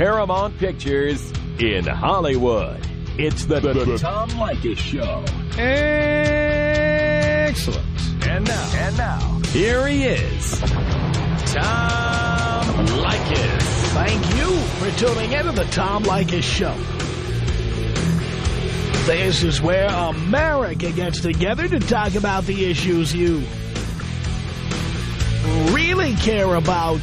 Paramount Pictures in Hollywood. It's the, the, the Tom Leykis Show. Excellent. And now, and now, here he is, Tom Leykis. Thank you for tuning in to the Tom Leykis Show. This is where America gets together to talk about the issues you really care about.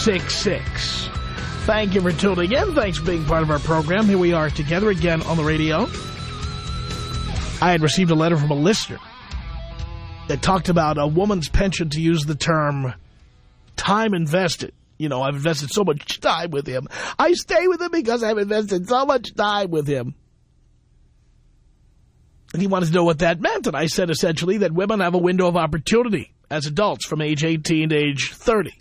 1-800-5800-866. Thank you for tuning in. Thanks for being part of our program. Here we are together again on the radio. I had received a letter from a listener that talked about a woman's pension to use the term time invested. You know, I've invested so much time with him. I stay with him because I've invested so much time with him. And he wanted to know what that meant. And I said essentially that women have a window of opportunity as adults from age 18 to age 30.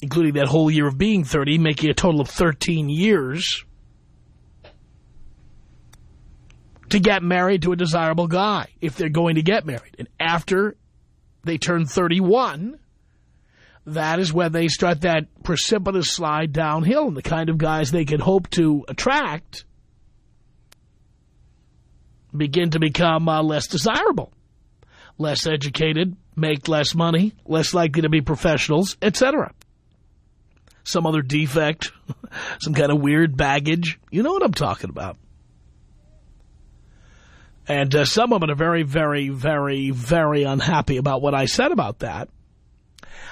Including that whole year of being 30, making a total of 13 years. To get married to a desirable guy, if they're going to get married. And after they turn 31, that is when they start that precipitous slide downhill. And the kind of guys they can hope to attract begin to become uh, less desirable, less educated, make less money, less likely to be professionals, etc. Some other defect, some kind of weird baggage. You know what I'm talking about. And uh, some women are very, very, very, very unhappy about what I said about that.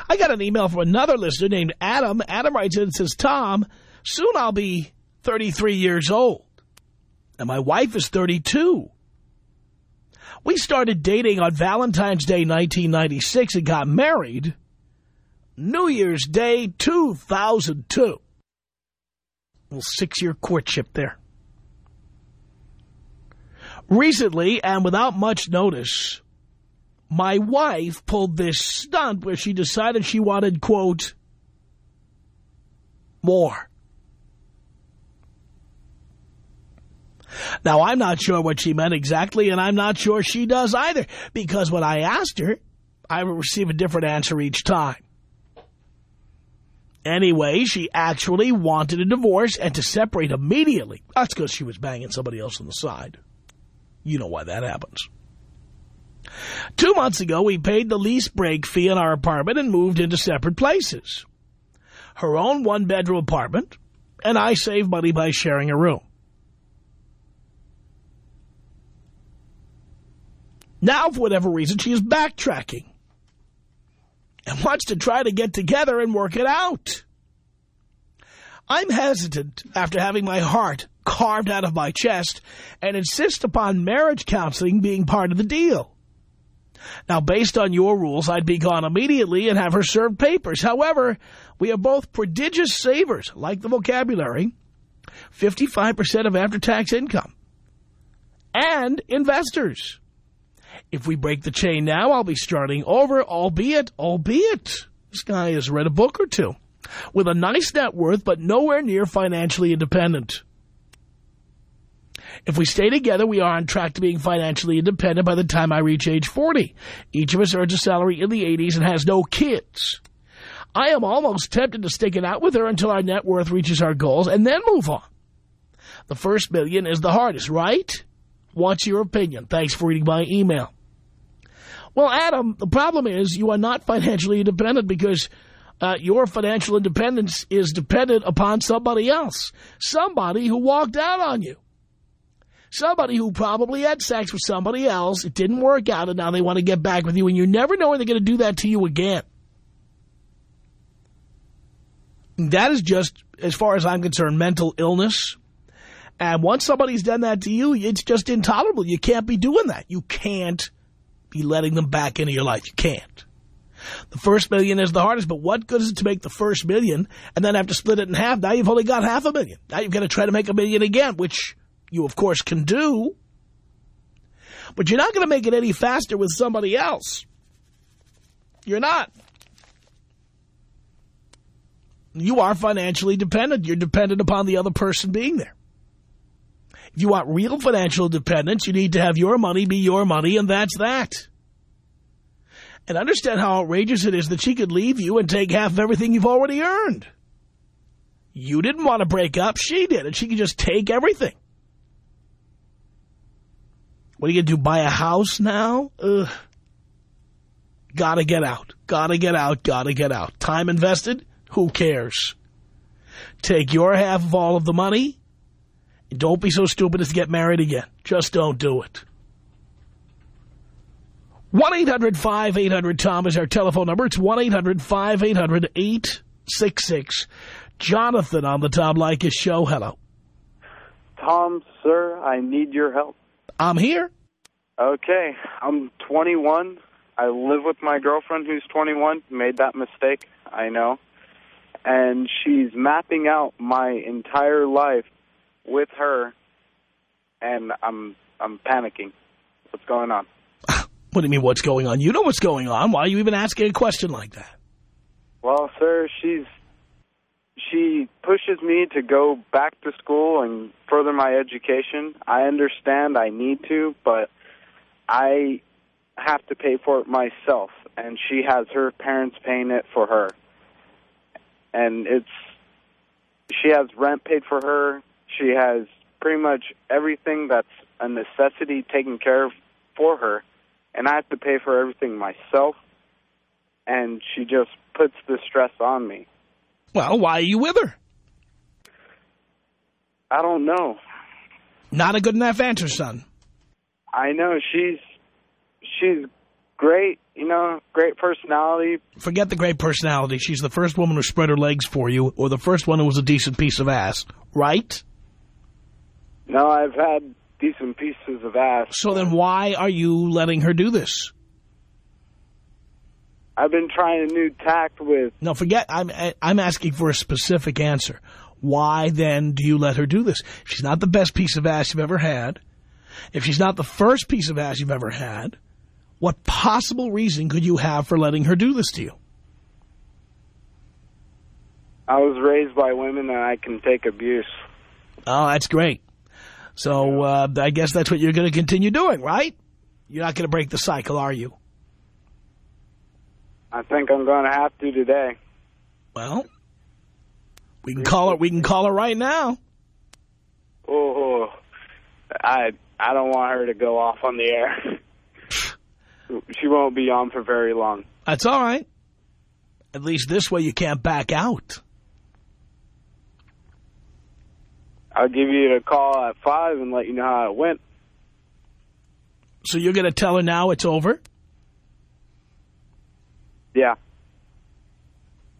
I got an email from another listener named Adam. Adam writes in and says, Tom, soon I'll be 33 years old. And my wife is 32. We started dating on Valentine's Day 1996 and got married New Year's Day 2002. A little six-year courtship there. Recently, and without much notice, my wife pulled this stunt where she decided she wanted, quote, more. Now, I'm not sure what she meant exactly, and I'm not sure she does either, because when I asked her, I would receive a different answer each time. Anyway, she actually wanted a divorce and to separate immediately. That's because she was banging somebody else on the side. You know why that happens. Two months ago, we paid the lease break fee in our apartment and moved into separate places. Her own one-bedroom apartment, and I saved money by sharing a room. Now, for whatever reason, she is backtracking and wants to try to get together and work it out. I'm hesitant after having my heart carved out of my chest and insist upon marriage counseling being part of the deal. Now, based on your rules, I'd be gone immediately and have her serve papers. However, we are both prodigious savers, like the vocabulary, 55% of after-tax income, and investors. If we break the chain now, I'll be starting over, albeit, albeit, this guy has read a book or two, with a nice net worth, but nowhere near financially independent. If we stay together, we are on track to being financially independent by the time I reach age 40. Each of us earns a salary in the 80s and has no kids. I am almost tempted to stick it out with her until our net worth reaches our goals and then move on. The first million is the hardest, right? What's your opinion? Thanks for reading my email. Well, Adam, the problem is you are not financially independent because uh, your financial independence is dependent upon somebody else. Somebody who walked out on you. Somebody who probably had sex with somebody else, it didn't work out, and now they want to get back with you, and you never know when they're going to do that to you again. That is just, as far as I'm concerned, mental illness. And once somebody's done that to you, it's just intolerable. You can't be doing that. You can't be letting them back into your life. You can't. The first million is the hardest, but what good is it to make the first million and then have to split it in half? Now you've only got half a million. Now you've got to try to make a million again, which you, of course, can do. But you're not going to make it any faster with somebody else. You're not. You are financially dependent. You're dependent upon the other person being there. If you want real financial dependence, you need to have your money be your money, and that's that. And understand how outrageous it is that she could leave you and take half of everything you've already earned. You didn't want to break up. She did, and she could just take everything. What are you going to do, buy a house now? Ugh. Gotta get out. Gotta get out. Gotta get out. Time invested? Who cares? Take your half of all of the money. Don't be so stupid as to get married again. Just don't do it. 1-800-5800-TOM is our telephone number. It's 1-800-5800-866. Jonathan on the Tom Leykis show. Hello. Tom, sir, I need your help. I'm here. Okay, I'm 21. I live with my girlfriend who's 21. Made that mistake, I know. And she's mapping out my entire life with her, and I'm I'm panicking. What's going on? What do you mean, what's going on? You know what's going on. Why are you even asking a question like that? Well, sir, she's she pushes me to go back to school and further my education. I understand I need to, but I have to pay for it myself, and she has her parents paying it for her. And it's she has rent paid for her. She has pretty much everything that's a necessity taken care of for her, and I have to pay for everything myself. And she just puts the stress on me. Well, why are you with her? I don't know. Not a good enough answer, son. I know she's she's great, you know, great personality. Forget the great personality. She's the first woman who spread her legs for you, or the first one who was a decent piece of ass, right? No, I've had decent pieces of ass. So then why are you letting her do this? I've been trying a new tact with... No, forget, I'm, I'm asking for a specific answer. Why then do you let her do this? She's not the best piece of ass you've ever had. If she's not the first piece of ass you've ever had, what possible reason could you have for letting her do this to you? I was raised by women and I can take abuse. Oh, that's great. So uh, I guess that's what you're going to continue doing, right? You're not going to break the cycle, are you? I think I'm going to have to today. Well, we can call her. We can call her right now. Oh, I I don't want her to go off on the air. she won't be on for very long. That's all right. At least this way you can't back out. I'll give you a call at 5 and let you know how it went. So you're going to tell her now it's over? Yeah.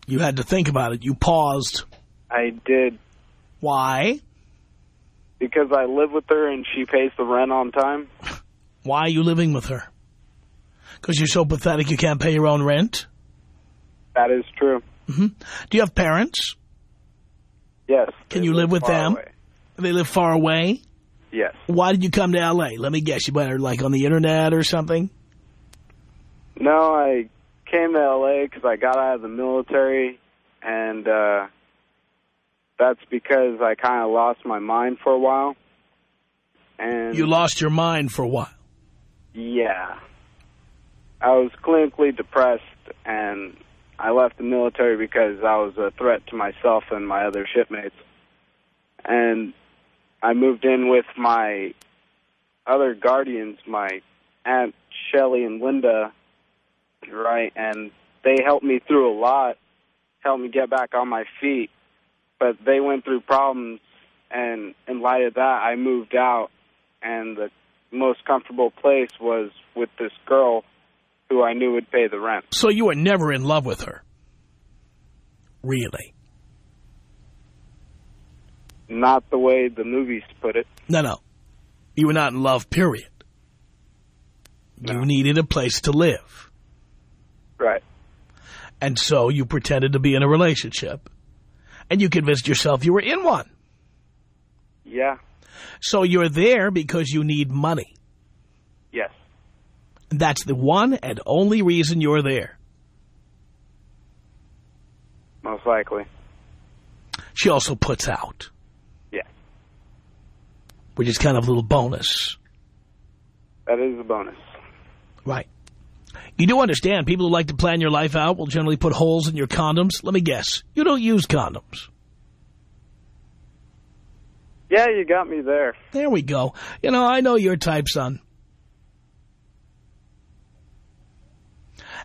You had to think about it. You paused. I did. Why? Because I live with her and she pays the rent on time. Why are you living with her? Because you're so pathetic you can't pay your own rent? That is true. Mm -hmm. Do you have parents? Yes. Can you live, live with them? Away. They live far away? Yes. Why did you come to L.A.? Let me guess. You went like on the Internet or something? No, I came to L.A. because I got out of the military, and uh, that's because I kind of lost my mind for a while. And You lost your mind for a while? Yeah. I was clinically depressed, and I left the military because I was a threat to myself and my other shipmates. And I moved in with my other guardians, my Aunt Shelly and Linda, right? And they helped me through a lot, helped me get back on my feet. But they went through problems, and in light of that, I moved out, and the most comfortable place was with this girl who I knew would pay the rent. So you were never in love with her? Really? Not the way the movies put it. No, no. You were not in love, period. No. You needed a place to live. Right. And so you pretended to be in a relationship. And you convinced yourself you were in one. Yeah. So you're there because you need money. Yes. That's the one and only reason you're there. Most likely. She also puts out. Which is kind of a little bonus. That is a bonus. Right. You do understand people who like to plan your life out will generally put holes in your condoms. Let me guess. You don't use condoms. Yeah, you got me there. There we go. You know, I know your type, son.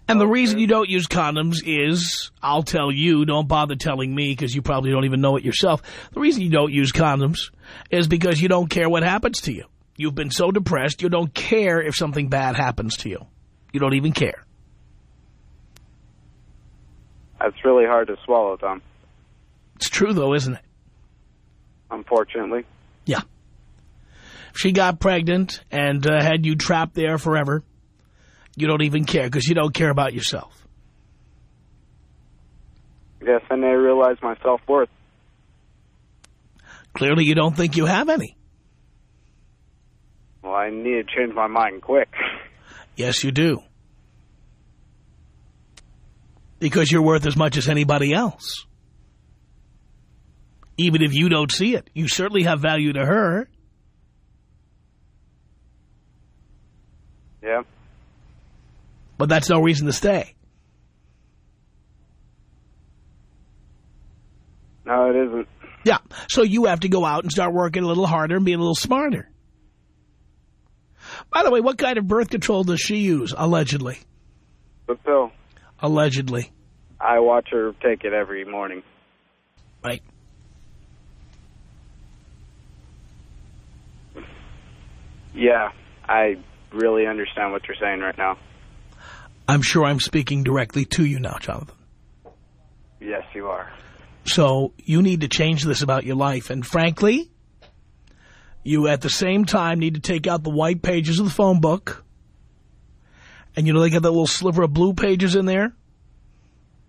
And the reason you don't use condoms is, I'll tell you, don't bother telling me because you probably don't even know it yourself. The reason you don't use condoms is because you don't care what happens to you. You've been so depressed, you don't care if something bad happens to you. You don't even care. That's really hard to swallow, Tom. It's true, though, isn't it? Unfortunately. Yeah. If she got pregnant and uh, had you trapped there forever, you don't even care because you don't care about yourself. Yes, and I realize my self-worth. Clearly you don't think you have any. Well, I need to change my mind quick. Yes, you do. Because you're worth as much as anybody else. Even if you don't see it. You certainly have value to her. Yeah. But that's no reason to stay. No, it isn't. Yeah. So you have to go out and start working a little harder and be a little smarter. By the way, what kind of birth control does she use, allegedly? The pill. Allegedly. I watch her take it every morning. Right. Yeah, I really understand what you're saying right now. I'm sure I'm speaking directly to you now, Jonathan. Yes, you are. So you need to change this about your life. And frankly, you at the same time need to take out the white pages of the phone book. And you know they got that little sliver of blue pages in there?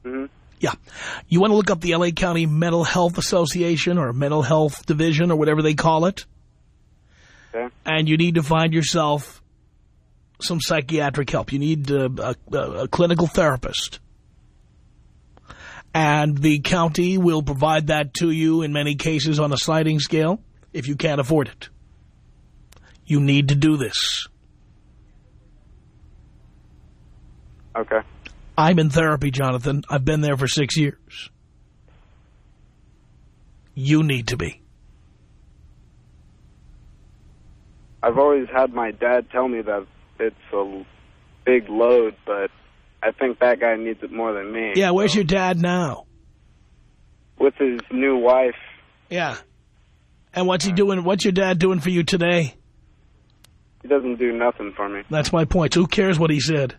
Mm-hmm. Yeah. You want to look up the L.A. County Mental Health Association or Mental Health Division or whatever they call it. Okay. And you need to find yourself some psychiatric help. You need uh, a, a, a clinical therapist. And the county will provide that to you in many cases on a sliding scale if you can't afford it. You need to do this. Okay. I'm in therapy, Jonathan. I've been there for six years. You need to be. I've always had my dad tell me that it's a big load, but I think that guy needs it more than me. Yeah, where's so. your dad now? With his new wife. Yeah. And what's he doing? What's your dad doing for you today? He doesn't do nothing for me. That's my point. Who cares what he said?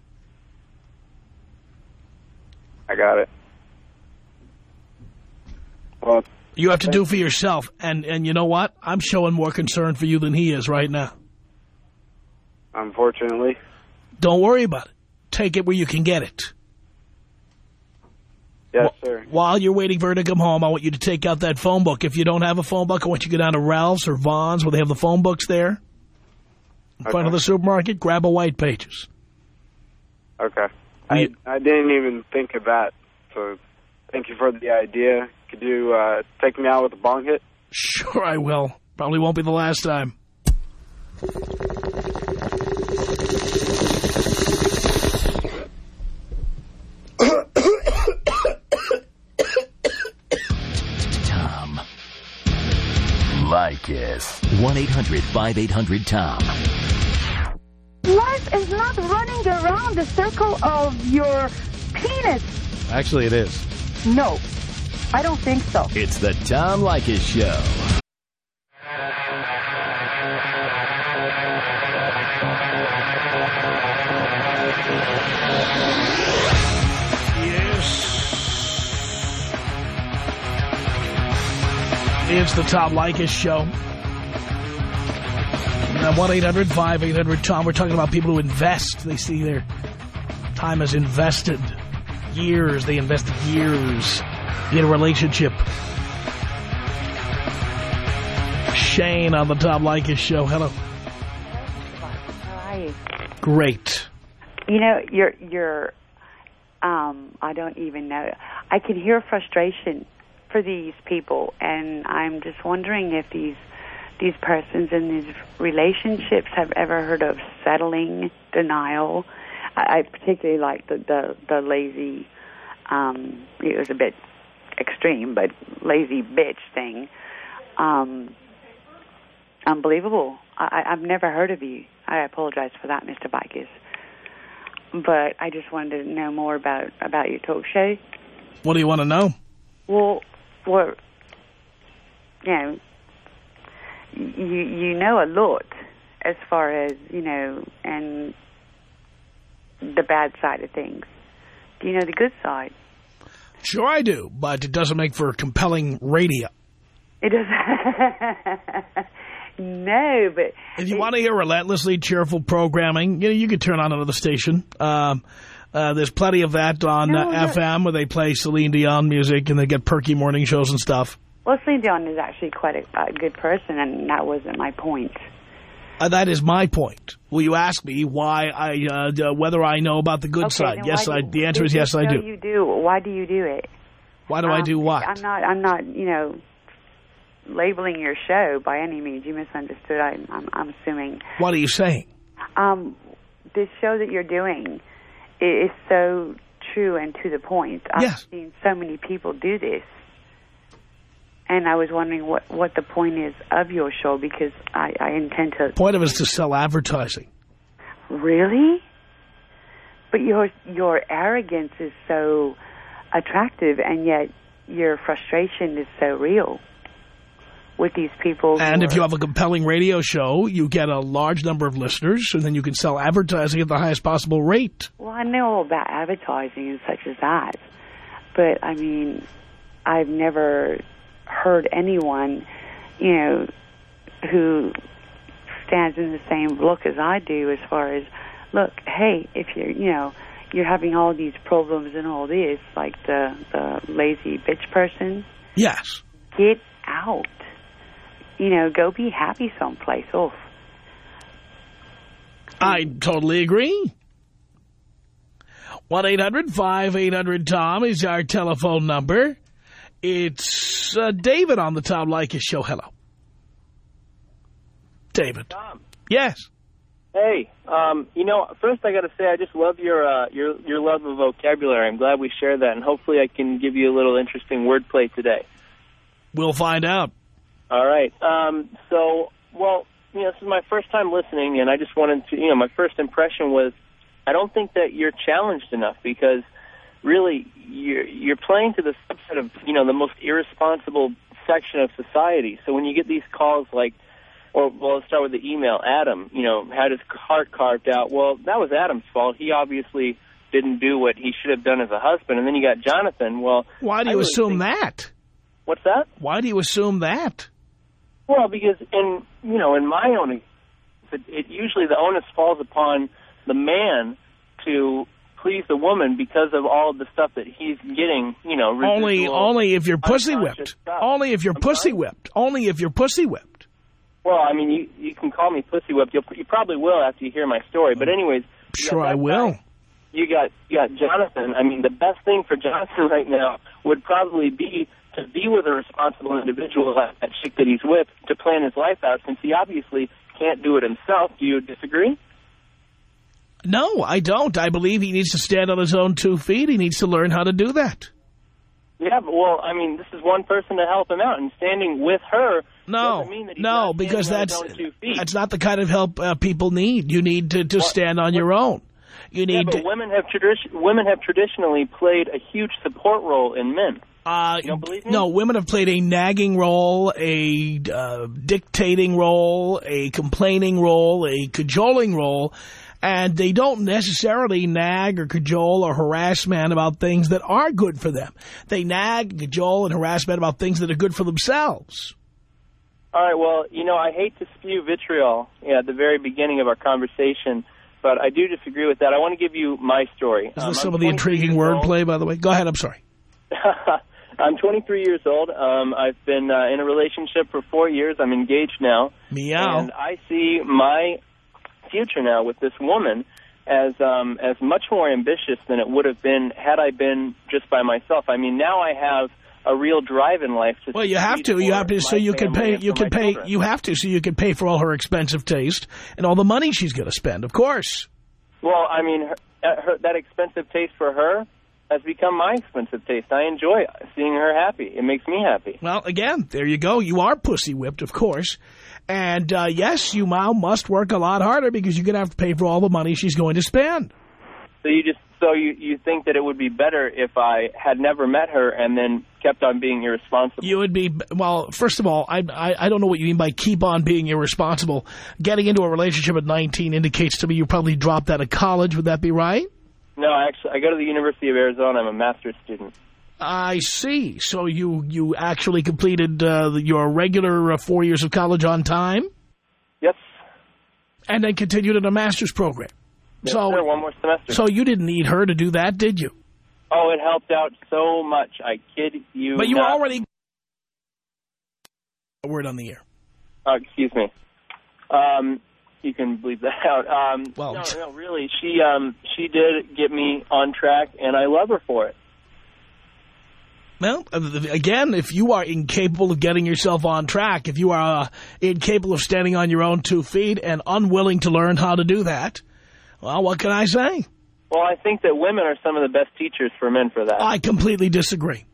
I got it. Well, You have to do for yourself. And, and you know what? I'm showing more concern for you than he is right now. unfortunately. Don't worry about it. Take it where you can get it. Yes, sir. While you're waiting for her to come home, I want you to take out that phone book. If you don't have a phone book, I want you to go down to Ralph's or Vons where they have the phone books there. In front Okay. of the supermarket, grab a white pages. Okay. I, I didn't even think of that, so thank you for the idea. Could you uh, take me out with a bong hit? Sure I will. Probably won't be the last time. Tom. Leykis. 1-800-5800-TOM. Life is not running around the circle of your penis. Actually, it is. No, I don't think so. It's the Tom Leykis Show. It's the Tom Leykis Show. Now, 1-800-5800-TOM. We're talking about people who invest. They see their time as invested. years. They invested years in a relationship. Shane on the Tom Leykis show. Hello. Hi. Great. You know, you're you're um I don't even know. I can hear frustration for these people and I'm just wondering if these these persons in these relationships have ever heard of settling denial. I, I particularly like the the, the lazy um it was a bit extreme, but lazy bitch thing. Um unbelievable. I, I've never heard of you. I apologize for that, Mr. Leykis. But I just wanted to know more about about your talk show. What do you want to know? Well, what you know, you you know a lot as far as you know, and the bad side of things. Do you know the good side? Sure I do, but it doesn't make for compelling radio. It doesn't. no, but If you want to hear relentlessly cheerful programming, you know, you could turn on another station. Um, uh, there's plenty of that on No, uh. FM where they play Celine Dion music and they get perky morning shows and stuff. well, Celine Dion is actually quite a, a good person, and that wasn't my point. Uh, that is my point. Will you ask me why I, uh, whether I know about the good Okay, side? Yes, I. do- The answer is yes, I do. You do. Why do you do it? Why do I Um, do what? I'm not. I'm not. You know, labeling your show by any means. You misunderstood. I, I'm. I'm assuming. What are you saying? Um, this show that you're doing i- is so true and to the point. I've Yes. seen so many people do this, and I was wondering what what the point is of your show because I, I intend to Point of it is to sell advertising. Really? But your your arrogance is so attractive, and yet your frustration is so real with these people. And if you have a compelling radio show, you get a large number of listeners, and then you can sell advertising at the highest possible rate. well, I know all about advertising and such as that, but I mean, I've never heard anyone, you know, who stands in the same look as I do as far as, look, hey, if you're, you know, you're having all these problems and all this, like the the lazy bitch person, Yes. get out. You know, go be happy someplace else. I totally agree. 1-800-5800-TOM is our telephone number. It's uh, David on the Tom Leykis show. Hello. David. Tom. Yes. Hey, um, you know, first I got to say I just love your uh, your your love of vocabulary. I'm glad we share that, and hopefully I can give you a little interesting wordplay today. We'll find out. All right. Um, so, well, you know, this is my first time listening, and I just wanted to, you know, my first impression was I don't think that you're challenged enough because really you're you're playing to the subset of you know the most irresponsible section of society. So when you get these calls like or well, let's start with the email. Adam, you know, had his heart carved out. Well, that was Adam's fault. He obviously didn't do what he should have done as a husband. And then you got Jonathan. Well, Why do you really assume that? What's that? Why do you assume that? Well, because in you know, in my own, it, it usually the onus falls upon the man to please the woman because of all of the stuff that he's getting. You know, Only, only if you're pussy whipped. stuff. Only if you're I'm pussy sorry? whipped. Only if you're pussy whipped. Well, I mean, you you can call me pussy whipped. You'll, you probably will after you hear my story. But anyways, Sure, I will. guy. You got you got Jonathan. I mean, the best thing for Jonathan right now would probably be to be with a responsible individual like that chick that he's with to plan his life out, since he obviously can't do it himself. Do you disagree? No, I don't. I believe he needs to stand on his own two feet. He needs to learn how to do that. Yeah, but well, I mean, this is one person to help him out, and standing with her No, doesn't mean that no, because that's two feet. that's not the kind of help uh, people need. You need to, to stand on your own. You yeah, need but to. women have women have traditionally played a huge support role in men. Uh, You don't believe me? no, women have played a nagging role, a uh, dictating role, a complaining role, a cajoling role, and they don't necessarily nag or cajole or harass men about things that are good for them. They nag, cajole, and harass men about things that are good for themselves. All right. Well, you know, I hate to spew vitriol yeah, at the very beginning of our conversation, but I do disagree with that. I want to give you my story. Is Um, this some I'm of the intriguing wordplay, by the way? Go ahead, I'm sorry. I'm 23 years old. Um, I've been uh, in a relationship for four years. I'm engaged now. Meow. And I see my future now with this woman as um, as much more ambitious than it would have been had I been just by myself. I mean, now I have a real drive in life. To Well, you have to. You have to, so you can pay. You can pay. children. You have to, so you can pay for all her expensive taste and all the money she's going to spend. Of course. Well, I mean, her, uh, her, that expensive taste for her has become my expensive taste. I enjoy seeing her happy. It makes me happy. Well, again, there you go. You are pussy whipped, of course. And uh, yes, you now must work a lot harder because you're going to have to pay for all the money she's going to spend. So you just so you you think that it would be better if I had never met her and then kept on being irresponsible. You would be well. First of all, I, I I don't know what you mean by keep on being irresponsible. Getting into a relationship at 19 indicates to me you probably dropped out of college. Would that be right? No, actually, I go to the University of Arizona. I'm a master's student. I see. So you you actually completed uh, your regular uh, four years of college on time, Yes. and then continued in a master's program. Yes, so sir, one more semester. so you didn't need her to do that, did you? oh, it helped out so much. I kid you. But you not. already a word on the air. Oh, excuse me. Um, you can bleep that out. Um, Well- no, no, really, she um, she did get me on track, and I love her for it. Well, again, if you are incapable of getting yourself on track, if you are uh, incapable of standing on your own two feet and unwilling to learn how to do that, well, what can I say? Well, I think that women are some of the best teachers for men for that. I completely disagree.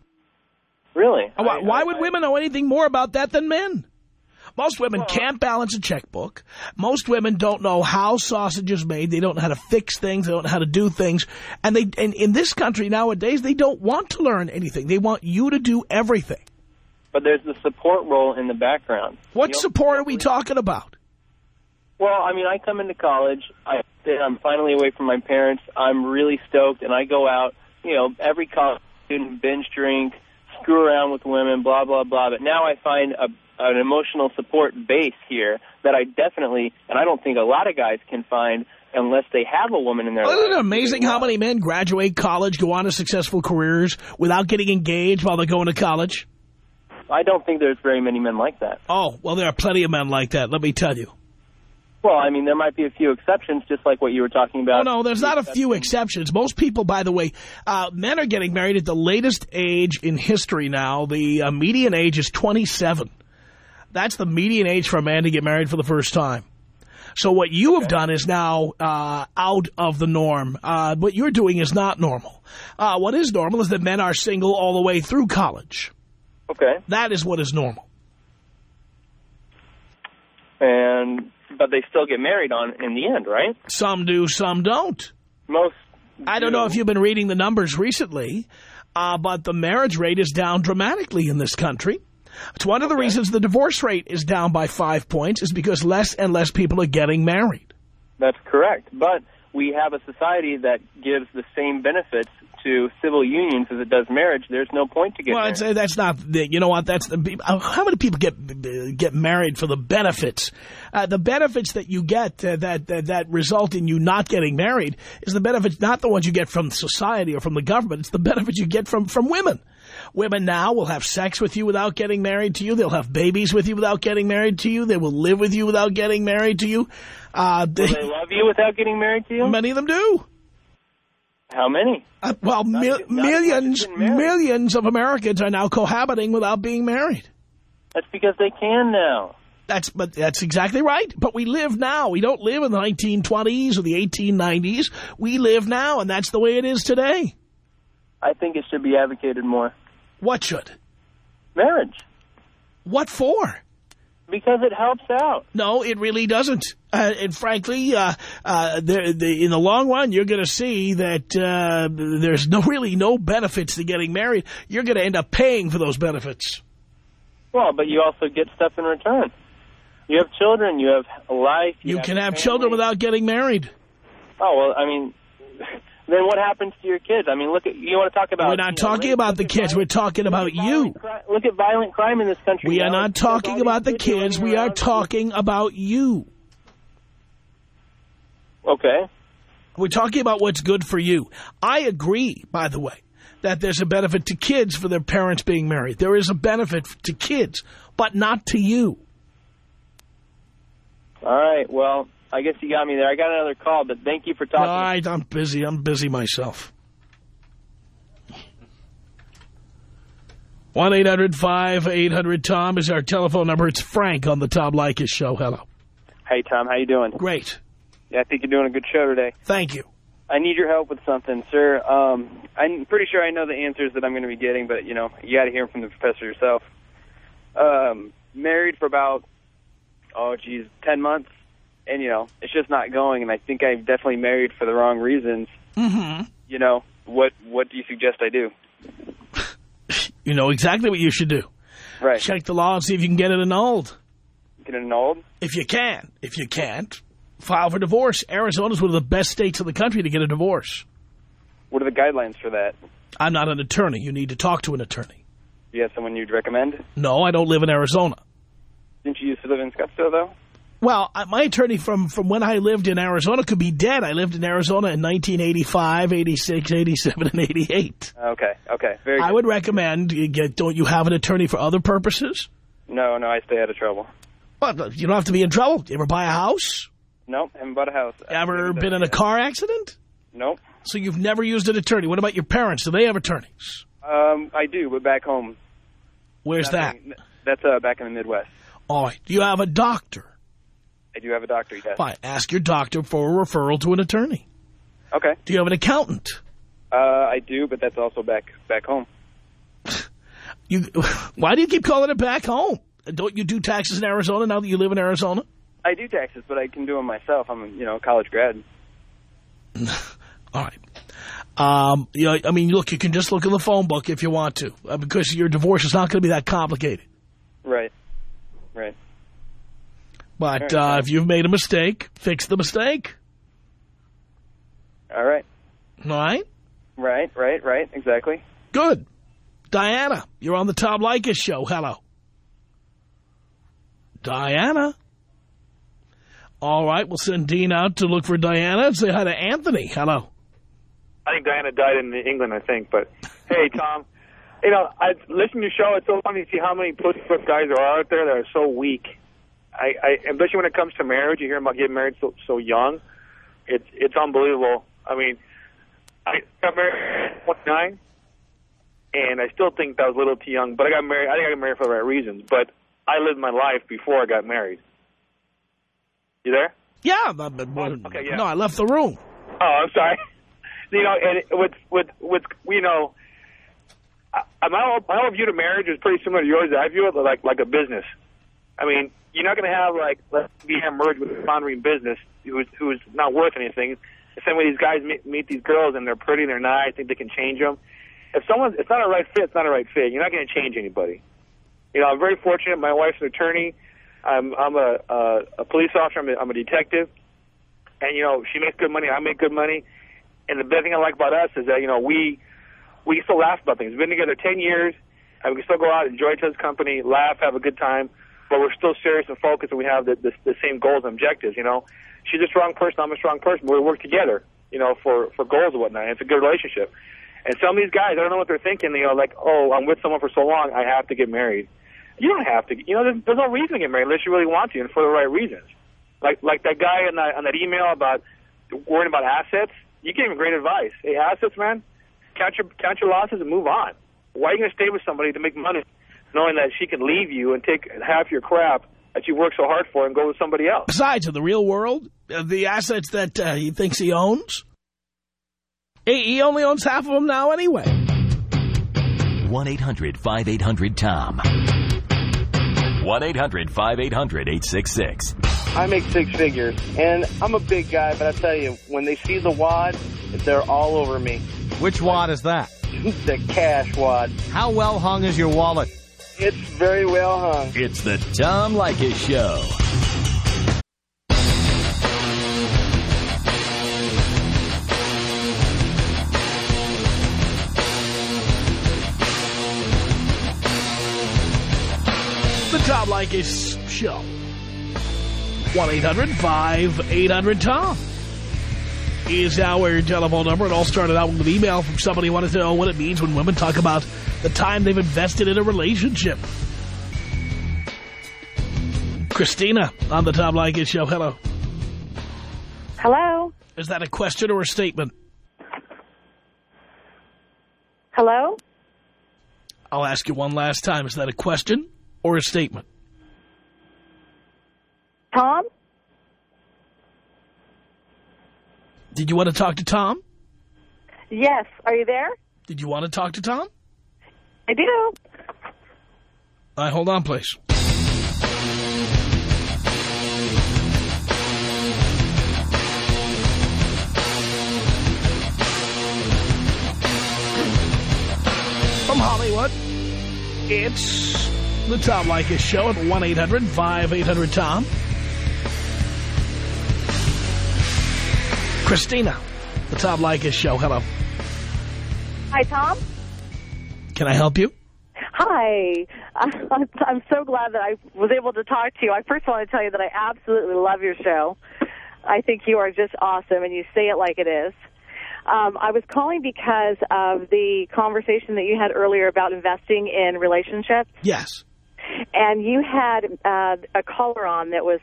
really? Why, I- why I- would I- women know anything more about that than men? Most women can't balance a checkbook. Most women don't know how sausage is made. They don't know how to fix things. They don't know how to do things. And they, and in this country nowadays, they don't want to learn anything. They want you to do everything. But there's the support role in the background. What support are we talking about? Well, I mean, I come into college. I I'm finally away from my parents. I'm really stoked, and I go out. You know, every college student binge drink, screw around with women, blah blah blah. But now I find a an emotional support base here that I definitely, and I don't think a lot of guys can find unless they have a woman in their Well, life. isn't it amazing how many men graduate college, go on to successful careers without getting engaged while they're going to college? I don't think there's very many men like that. Oh, well, there are plenty of men like that, let me tell you. Well, I mean, there might be a few exceptions, just like what you were talking Oh, about. no, there's not a few exceptions. Most people, by the way, uh, men are getting married at the latest age in history now. The uh, median age is 27. That's the median age for a man to get married for the first time. So what you have done is now uh, out of the norm. Uh, what you're doing is not normal. Uh, what is normal is that men are single all the way through college. Okay, That is what is normal. and but they still get married on in the end, right? Some do, some don't. Most. I don't do. know if you've been reading the numbers recently, uh, but the marriage rate is down dramatically in this country. It's one of the reasons the divorce rate is down by five points is because less and less people are getting married. That's correct. But we have a society that gives the same benefits to civil unions as it does marriage. There's no point to get Well, married. uh, that's not, the, you know what, that's the, uh, how many people get get married for the benefits? Uh, the benefits that you get uh, that, that that result in you not getting married is the benefits, not the ones you get from society or from the government. It's the benefits you get from, from women. Women now will have sex with you without getting married to you. They'll have babies with you without getting married to you. They will live with you without getting married to you. Uh, Will they love you without getting married to you? many of them do. How many? Uh, well, Not- mil- not as much as millions, millions of Americans are now cohabiting without being married. That's because they can now. That's but that's exactly right. But we live now. We don't live in the 1920s or the 1890s. We live now, and that's the way it is today. I think it should be advocated more. What should? Marriage. What for? Because it helps out. No, it really doesn't. Uh, and frankly, uh, uh, the, the, in the long run, you're going to see that uh, there's no really no benefits to getting married. You're going to end up paying for those benefits. Well, but you also get stuff in return. You have children. You have a life. You, have can have family. children without getting married. Oh well, I mean, then what happens to your kids? I mean, look at you want to talk about. We're not you know, talking about the kids. We're talking about you. Look at violent crime in this country. We are not talking about the kids. We are talking about you. Okay. We're talking about what's good for you. I agree, by the way, that there's a benefit to kids for their parents being married. There is a benefit to kids, but not to you. All right. Well, I guess you got me there. I got another call, but thank you for talking. All right, I'm busy. I'm busy myself. 1-800-5800-TOM is our telephone number. It's Frank on the Tom Leykis show. Hello. Hey, Tom. How you doing? Great. Yeah, I think you're doing a good show today. Thank you. I need your help with something, sir. Um, I'm pretty sure I know the answers that I'm going to be getting, but, you know, you got to hear them from the professor yourself. Um, married for about, oh, geez, 10 months, and, you know, it's just not going, and I think I'm definitely married for the wrong reasons. Mm-hmm. You know, what what do you suggest I do? You know exactly what you should do. Right. Check the law and see if you can get it annulled. Get it annulled? If you can. If you can't, file for divorce. Arizona's one of the best states in the country to get a divorce. What are the guidelines for that? I'm not an attorney. You need to talk to an attorney. Do you have someone you'd recommend? No, I don't live in Arizona. Didn't you used to live in Scottsdale, though? Well, my attorney from, from when I lived in Arizona could be dead. I lived in Arizona in 1985, 86, 87, and 88. Okay, okay. Very I good. would recommend you get, don't you have an attorney for other purposes? No, no, I stay out of trouble. Well, you don't have to be in trouble. You ever buy a house? No, nope, haven't bought a house. Ever been in a car accident? Nope. So you've never used an attorney. What about your parents? Do they have attorneys? Um, I do, but back home. Where's that? That's uh, back in the Midwest. All right. Do you have a doctor? I do have a doctor, yes. Fine. Ask your doctor for a referral to an attorney. Okay. Do you have an accountant? Uh, I do, but that's also back back home. You, why do you keep calling it back home? Don't you do taxes in Arizona now that you live in Arizona? I do taxes, but I can do them myself. I'm, a, you know, a college grad. All right. Um, you know, I mean, look, you can just look in the phone book if you want to, uh, because your divorce is not going to be that complicated. Right. Right. But All right, uh, if you've made a mistake, fix the mistake. All right. All right? Right, right, right. Exactly. Good. Diana, you're on the Tom Leykis show. Hello. Diana. All right, we'll send Dean out to look for Diana and say hi to Anthony. Hello. I think Diana died in England, I think. But hey, Tom, you know, I listen to your show. It's so funny to see how many pussyfoot guys there are out there that are so weak. I, I especially when it comes to marriage, you hear about getting married so so young. It's it's unbelievable. I mean, I got married at 29, and I still think that was a little too young. But I got married. I think I got married for the right reasons. But I lived my life before I got married. You there? Yeah. But, but, but- oh, okay, yeah. No, I left the room. Oh, I'm sorry. You know, and it- with with with you know, I, my whole, my whole view to marriage is pretty similar to yours. I view it like like a business. I mean, you're not going to have like let's be a merge with a laundering business who's who's not worth anything. The same way these guys meet, meet these girls and they're pretty, and they're nice, think they can change them. If someone, it's not a right fit, it's not a right fit. You're not going to change anybody. You know, I'm very fortunate. My wife's an attorney. I'm I'm a a, a police officer. I'm a, I'm a detective, and you know she makes good money. I make good money. And the best thing I like about us is that you know we we still laugh about things. We've been together ten years, and we can still go out, enjoy each other's company, laugh, have a good time. But we're still serious and focused, and we have the, the, the same goals and objectives. You know, she's a strong person, I'm a strong person. We work together, you know, for for goals and whatnot. It's a good relationship. And some of these guys, I don't know what they're thinking. You know, like, oh, I'm with someone for so long, I have to get married. You don't have to. You know, there's, there's no reason to get married unless you really want to, and for the right reasons. Like like that guy on that on that email about worrying about assets. You gave him great advice. Hey, assets, man, count your count your losses and move on. Why are you going to stay with somebody to make money, knowing that she can leave you and take half your crap that you work so hard for and go with somebody else? Besides, in the real world, uh, the assets that uh, he thinks he owns, he, he only owns half of them now anyway. 1-800-5800-TOM. 1-800-5800-866. I make six figures, and I'm a big guy, but I tell you, when they see the wad, they're all over me. Which wad is that? the cash wad. How well hung is your wallet? It's very well hung. It's the Tom Leykis Show. The Tom Leykis Show. 1-800-5800-TOM. Is our telephone number. It all started out with an email from somebody who wanted to know what it means when women talk about the time they've invested in a relationship. Christina on the Tom Leykis show. Hello. Hello? Is that a question or a statement? Hello? I'll ask you one last time. Is that a question or a statement? Tom? Did you want to talk to Tom? Yes. Are you there? Did you want to talk to Tom? I do. All right, hold on, please. From Hollywood, it's the Tom Leykis Show at 1-800-5800-TOM. Christina, the Tom Leykis Show. Hello. Hi, Tom. Can I help you? Hi. I'm, I'm so glad that I was able to talk to you. I first want to tell you that I absolutely love your show. I think you are just awesome, and you say it like it is. Um, I was calling because of the conversation that you had earlier about investing in relationships. Yes. And you had uh, a caller on that was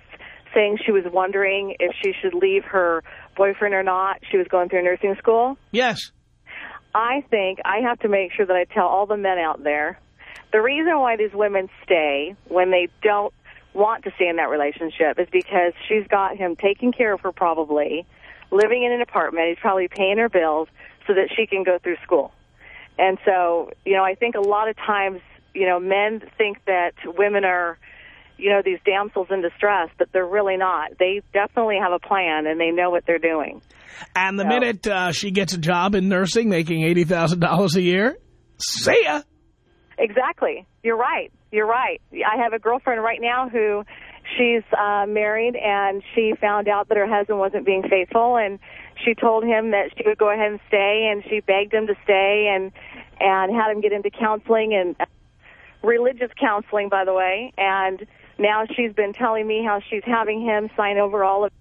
saying she was wondering if she should leave her boyfriend or not. She was going through nursing school. Yes. I think I have to make sure that I tell all the men out there the reason why these women stay when they don't want to stay in that relationship is because she's got him taking care of her probably, living in an apartment. He's probably paying her bills so that she can go through school. And so, you know, I think a lot of times, you know, men think that women are, you know, these damsels in distress, but they're really not. They definitely have a plan and they know what they're doing. And the minute uh, she gets a job in nursing making $80,000 a year, see ya. Exactly. You're right. You're right. I have a girlfriend right now who she's uh, married and she found out that her husband wasn't being faithful and she told him that she would go ahead and stay and she begged him to stay and and had him get into counseling and uh, religious counseling by the way and now she's been telling me how she's having him sign over all of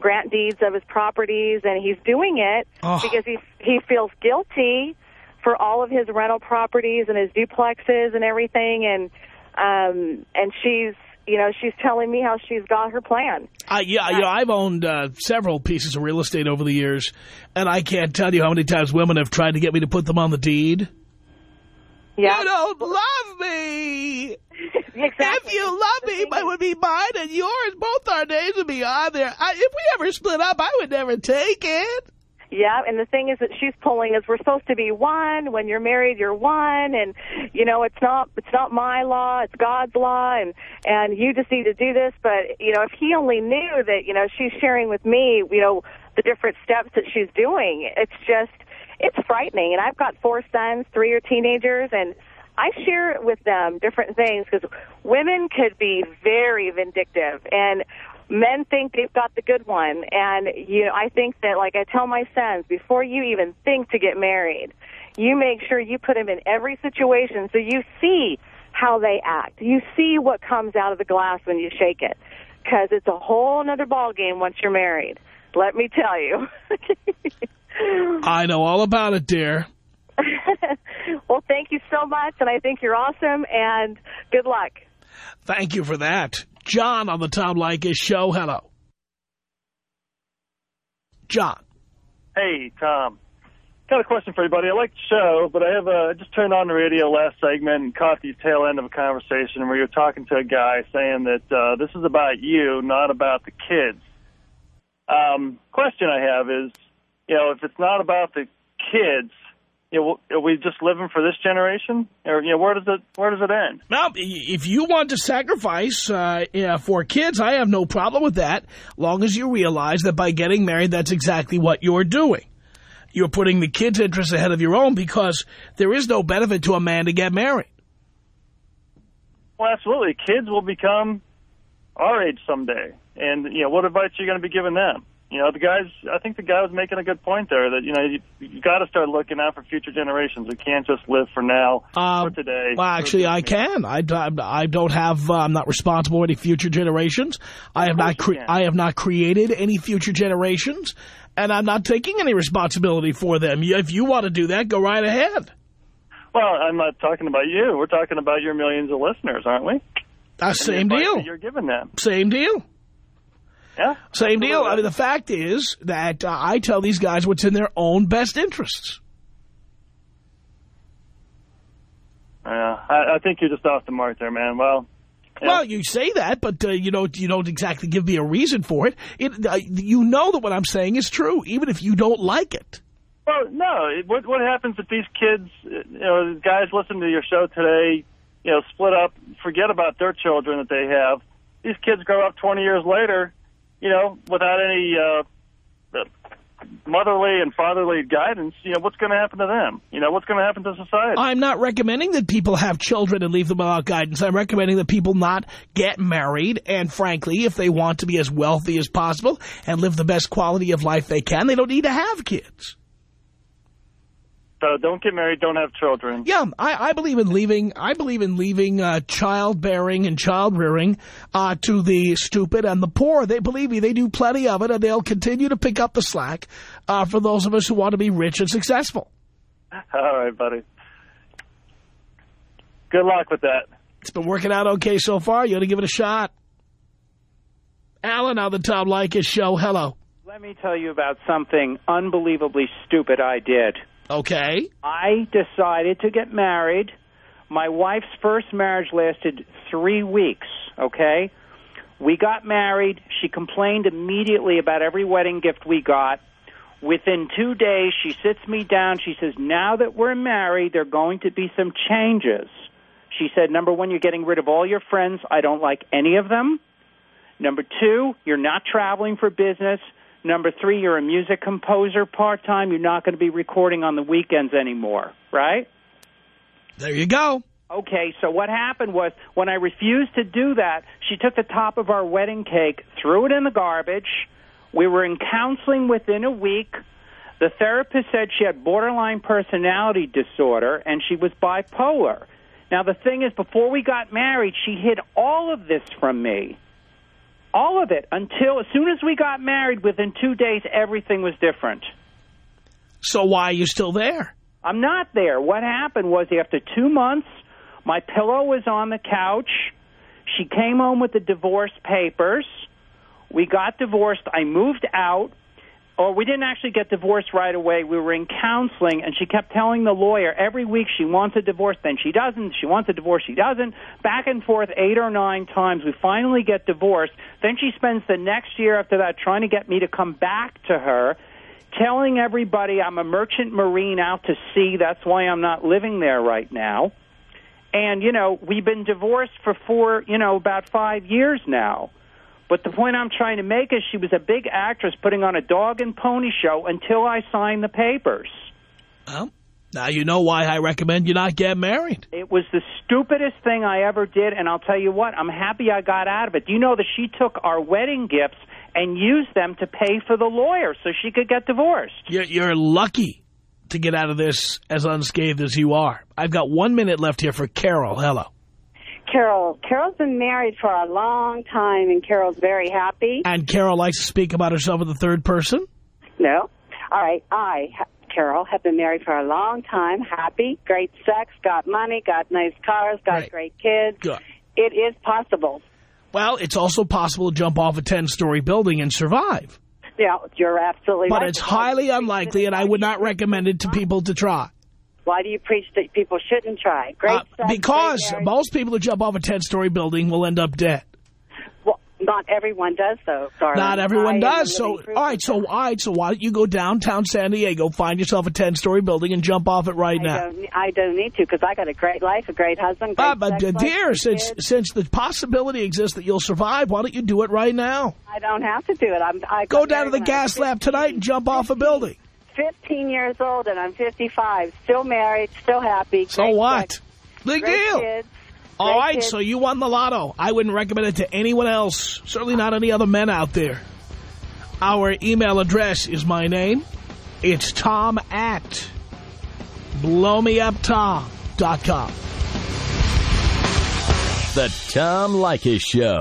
grant deeds of his properties and he's doing it Oh. because he he feels guilty for all of his rental properties and his duplexes and everything and um and she's you know she's telling me how she's got her plan I, yeah, you know, I've owned uh, several pieces of real estate over the years, and I can't tell you how many times women have tried to get me to put them on the deed. You don't love me. exactly. If you love me, it would be mine and yours. Both our names would be on there. I, if we ever split up, I would never take it. Yeah, and the thing is that she's pulling is we're supposed to be one. When you're married, you're one, and you know it's not it's not my law, it's God's law, and and you just need to do this. But you know, if he only knew that you know she's sharing with me, you know, the different steps that she's doing, it's just it's frightening. And I've got four sons, three are teenagers, and I share with them different things because women could be very vindictive and men think they've got the good one and you know I think that like I tell my sons before you even think to get married you make sure you put them in every situation so you see how they act you see what comes out of the glass when you shake it because it's a whole other ball game once you're married let me tell you I know all about it, dear. well thank you so much and I think you're awesome and good luck Thank you for that. John on the Tom Leykis show. Hello. John. Hey, Tom. Got a question for everybody. I like the show, but I have a, I just turned on the radio last segment and caught the tail end of a conversation where you're talking to a guy saying that uh, this is about you, not about the kids. Um, question I have is, you know, if it's not about the kids, you know, are we just living for this generation, or you know, where does it where does it end? Now, if you want to sacrifice uh, yeah, for kids, I have no problem with that, long as you realize that by getting married, that's exactly what you're doing. You're putting the kids' interests ahead of your own because there is no benefit to a man to get married. Well, absolutely. Kids will become our age someday, and you know, what advice are you going to be giving them? You know, the guys. I think the guy was making a good point there that you know you, you got to start looking out for future generations. We can't just live for now, for today. Well, actually, I can. I, I, I don't have. Uh, I'm not responsible for any future generations. I have not. Cre I have not created any future generations, And I'm not taking any responsibility for them. If you want to do that, go right ahead. Well, I'm not talking about you. We're talking about your millions of listeners, aren't we? Uh, same deal. You're giving them. Same deal. Yeah. Same deal. I mean, the fact is that uh, I tell these guys what's in their own best interests. Yeah, I, I think you're just off the mark there, man. Well, yeah. Well, you say that, but uh, you don't you don't exactly give me a reason for it. It uh, you know that what I'm saying is true, even if you don't like it. Well, no. It, what what happens if these kids, you know, guys listen to your show today, you know, split up, forget about their children that they have. These kids grow up 20 years later, you know, without any uh, uh motherly and fatherly guidance, you know, what's going to happen to them? You know, what's going to happen to society? I'm not recommending that people have children and leave them without guidance. I'm recommending that people not get married. And frankly, if they want to be as wealthy as possible and live the best quality of life they can, they don't need to have kids. So don't get married, don't have children. Yeah, I, I believe in leaving. I believe in leaving uh, childbearing and child rearing uh, to the stupid and the poor. They believe me, they do plenty of it, and they'll continue to pick up the slack uh, for those of us who want to be rich and successful. All right, buddy. Good luck with that. It's been working out okay so far. You ought to give it a shot. Alan on the Tom Leykis show. Hello. Let me tell you about something unbelievably stupid I did. Okay. I decided to get married. My wife's first marriage lasted three weeks, okay? We got married. She complained immediately about every wedding gift we got. Within two days, she sits me down. She says, now that we're married, there are going to be some changes. She said, number one, you're getting rid of all your friends. I don't like any of them. Number two, you're not traveling for business. Number three, you're a music composer part-time. You're not going to be recording on the weekends anymore, right? There you go. Okay, so what happened was when I refused to do that, she took the top of our wedding cake, threw it in the garbage. We were in counseling within a week. The therapist said she had borderline personality disorder and she was bipolar. Now, the thing is, before we got married, she hid all of this from me. All of it until as soon as we got married, within two days, everything was different. So why are you still there? I'm not there. What happened was after two months, my pillow was on the couch. She came home with the divorce papers. We got divorced. I moved out. Or we didn't actually get divorced right away. We were in counseling, and she kept telling the lawyer every week she wants a divorce, then she doesn't. She wants a divorce, she doesn't. Back and forth eight or nine times. We finally get divorced. Then she spends the next year after that trying to get me to come back to her, telling everybody I'm a merchant marine out to sea. That's why I'm not living there right now. And, you know, we've been divorced for four, you know, about five years now. But the point I'm trying to make is she was a big actress putting on a dog and pony show until I signed the papers. Well, now you know why I recommend you not get married. It was the stupidest thing I ever did, and I'll tell you what, I'm happy I got out of it. Do you know that she took our wedding gifts and used them to pay for the lawyer so she could get divorced? You're, you're lucky to get out of this as unscathed as you are. I've got one minute left here for Carol. Hello. Carol. Carol's been married for a long time, and Carol's very happy. And Carol likes to speak about herself in the third person? No. All right. I, Carol, have been married for a long time, happy, great sex, got money, got nice cars, got Right. great kids. Good. It is possible. Well, it's also possible to jump off a 10-story building and survive. Yeah, you're absolutely But right. it's highly unlikely, and I would not recommend it to people to try. Why do you preach that people shouldn't try? Great Uh, sex, because great most people who jump off a 10-story building will end up dead. Well, not everyone does, though, darling. Not everyone am does. So, all right, so, all right, so why don't you go downtown San Diego, find yourself a 10-story building, and jump off it right I now? don't, I don't need to because I got a great life, a great husband, great Uh, but, dear, since kids. since the possibility exists that you'll survive, why don't you do it right now? I don't have to do it. I'm, I Go down to the Gaslamp tonight and jump off a building. 15 years old, and I'm 55. Still married, still happy. So great what? sex, Big great deal. Kids, All great right, kids. so you won the lotto. I wouldn't recommend it to anyone else, certainly not any other men out there. Our email address is my name. It's tom at blowmeuptom.com. The Tom Leykis Show.